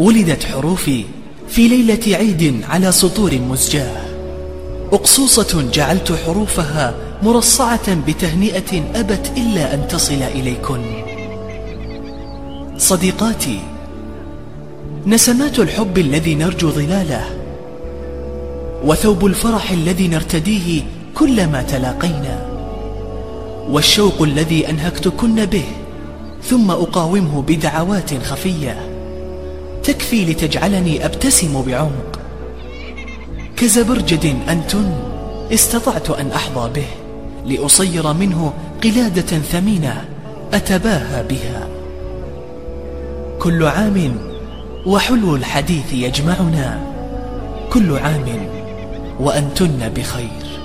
ولدت حروفي في ليلة عيد على سطور مزجاة. أقصوصة جعلت حروفها مرصعة بتهنئة أبت إلا أن تصل إليكن. صديقاتي نسمات الحب الذي نرجو ظلاله وثوب الفرح الذي نرتديه كلما تلاقينا والشوق الذي أنهكتكن به ثم أقاومه بدعوات خفية. تكفي لتجعلني أبتسم بعمق. كزبرجد أنتن استطعت أن أحظى به لأصير منه قلادة ثمينة أتباهى بها. كل عام وحلو الحديث يجمعنا كل عام وأنتن بخير.